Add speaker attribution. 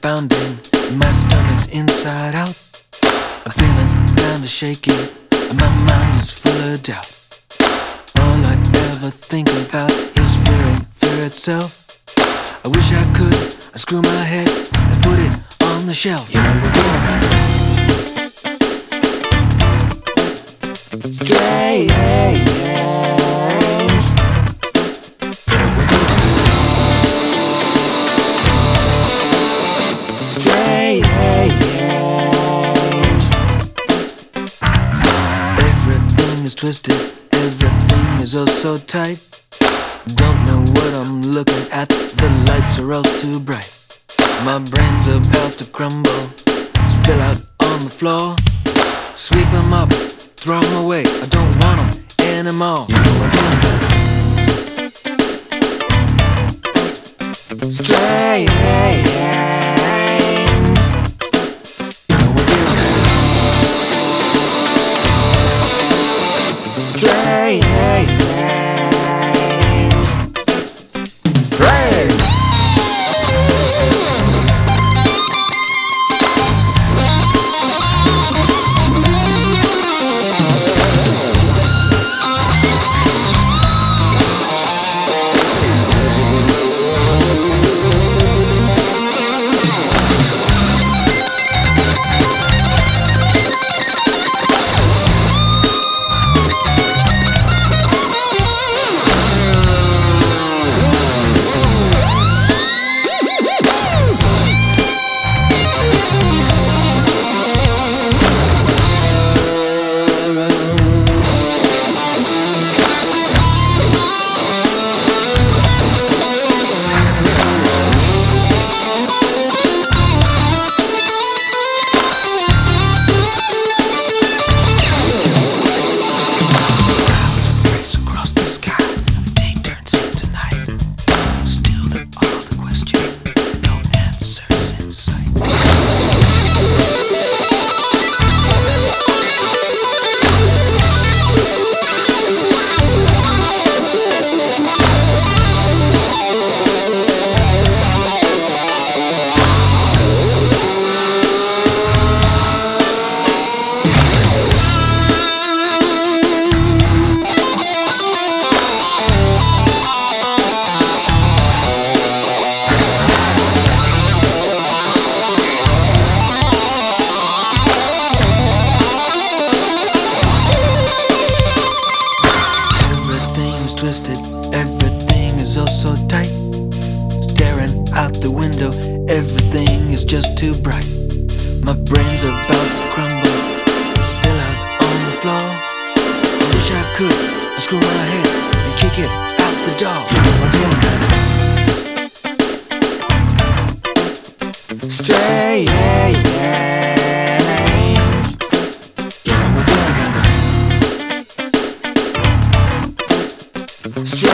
Speaker 1: pounding, my stomach's inside out. I'm feeling kinda shaky, and my mind is full of doubt. All I ever think about is fear and fear itself. I wish I could I screw my head and put it on the shelf. You know we're feeling kinda strange. Twisted, everything is oh so tight. Don't know what I'm looking at, the lights are all too bright. My brain's about to crumble, spill out on the floor. Sweep 'em up, throw 'em away, I don't want 'em anymore. You know I'm feeling strange. Strange. everything is just too bright. My brain's about to crumble, spill out on the floor. I wish I could just screw my head and kick it out the door. I'm feeling good. Strange. Yeah, I'm feeling good.